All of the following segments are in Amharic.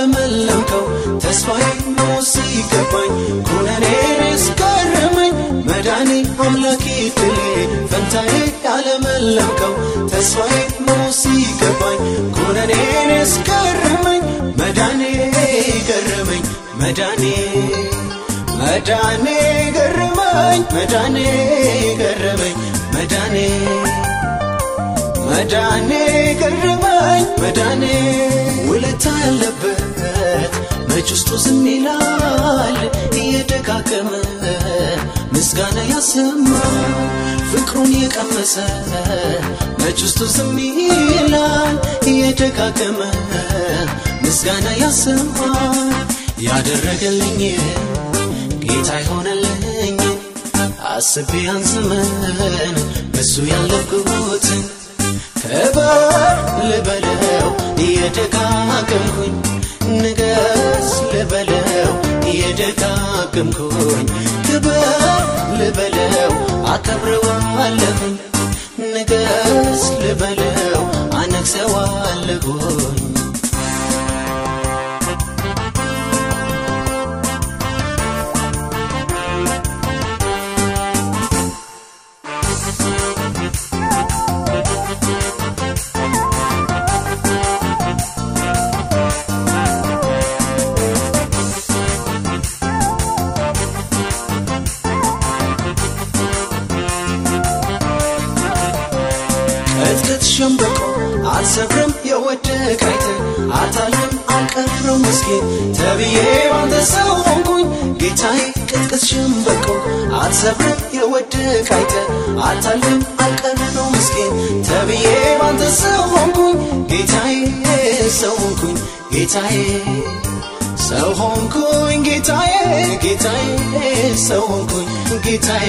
ያለመለምከው ተስፋዬ ነው ሲገባኝ ኩነኔ ያስገረመኝ መዳኔ አምላኬ ድሌ ፈንታዬ ያለመለምከው ተስፋዬ ነው ሲገባኝ ኩነኔ ያስገረመኝ መዳኔ ገረመኝ መዳኔ መዳኔ ገረመኝ መዳኔ ገረመኝ መዳኔ መዳኔ ገረመኝ መዳኔ ውለታ ያለበት መች ውስጡ ዝም ይላል እየደጋገመ ምስጋና ያሰማ ፍቅሩን የቀመሰ መች ውስጡ ዝም ይላል እየደጋገመ ምስጋና ያሰማ ያደረገልኝ ጌታ ይሆነልኝ አስቤ ያን ዘመን በሱ ያለፍኩትን ክበር ልበለው እየደጋገምኩኝ ንገስ ልበለው እየደጋገምኩኝ ክበር ልበለው አከብረዋለሁኝ። ንገስ ልበለው አነግሰዋለሁኝ አልሰብርም የወደቀ አይተ አታልም አልቀረው ምስኪን። ተብዬ ባንተ ሰው ሆንኩኝ ጌታዬ ቅጥቅጥ ሸምበቆ አልሰብርም የወደቀ አይተ አታልም አልቀረው ምስኪን። ተብዬ ባንተ ሰው ሆንኩኝ ጌታዬ ሰው ሆንኩኝ ጌታዬ ሰው ሆንኩኝ ጌታዬ ጌታዬ ሰው ሆንኩኝ ጌታዬ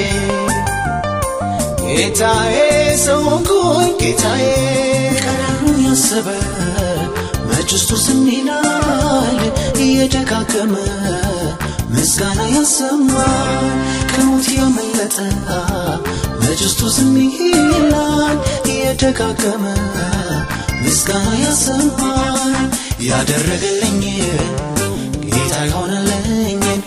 ጌታዬ ሰው ሆንኩኝ ጌታዬ ቀረሩን ያሰበ መች ውስጡ ዝም ይላል እየደጋገመ ምስጋና ያሰማል ከሞት ያመለጠ ዝም ይላል እየደጋገመ ምስጋና ያሰማል ያደረገልኝ ጌታ የሆነልኝን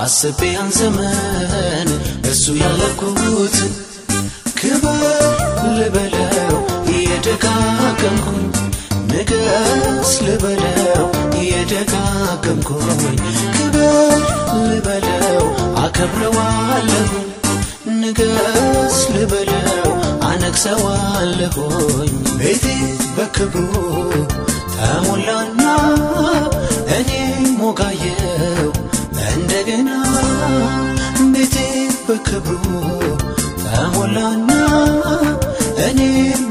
አስቤ ያን ዘመን እሱ ክበር ልበለው እየደጋገምኩኝ ንገስ ልበለው እየደጋገምኩኝ ክበር ልበለው አከብረዋለሁኝ ንገስ ልበለው አነግሰዋለሁኝ። ቤቴ በክብሩ ተሞላና እኔ ሞጋየው እንደገና ቤቴ በክብሩ ተሞላና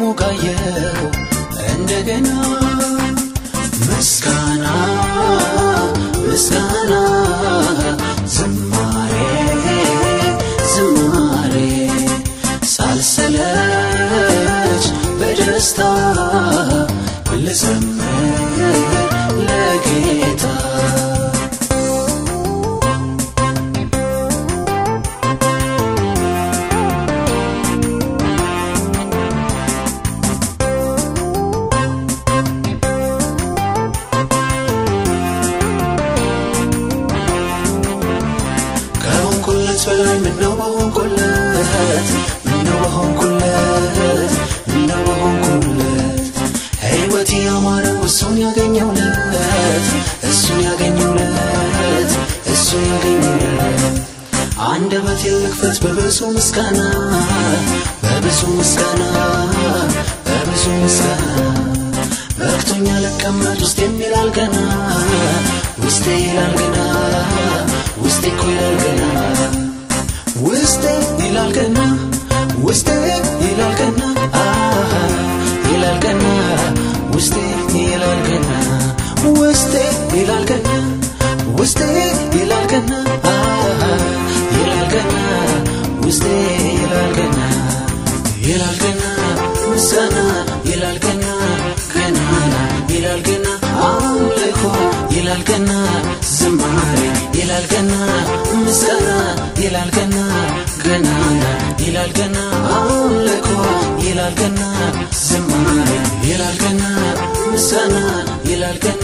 ሞጋየው እንደገና ምስጋና ምስጋና ዝማሬ ዝማሬ ሳልሰለች በደስታ ልዘምር ለጌታ ምነው በሆንኩለት ምነው በሆንኩለት ምነው በሆንኩለት። ሕይወት ያማረው እሱን ያገኘውለት እሱን ያገኘውለት እሱን ያገኘውለት አንደበት ልክፈት በብዙ ምስጋና በብዙ ምስጋና በብዙ ምስጋና። በቅቶኛ ልቀመጥ ውስጥ የሚላል ውስጤ ይላል ገና ውስጤ እኮ ይላል ይላል ገና ውስጤ ይላል ገና አሃ ይላል ገና ውስጤ ይላል ገና ውስጤ ይላል ገና ውስጤ ይላል ገና አሃ ይላል ገና ውስጤ ይላል ገና ይላል ገና ምስጋና ይላል ገና ገናና ይላል ገና አምልኮ ይላል ገና ዝማሬ ይላል ገና ምስጋና ይላል ገና ገናና ይላል ገና አምልኮ ይላል ገና ዝማሬ ይላል ገና ምስጋና ይላል ገና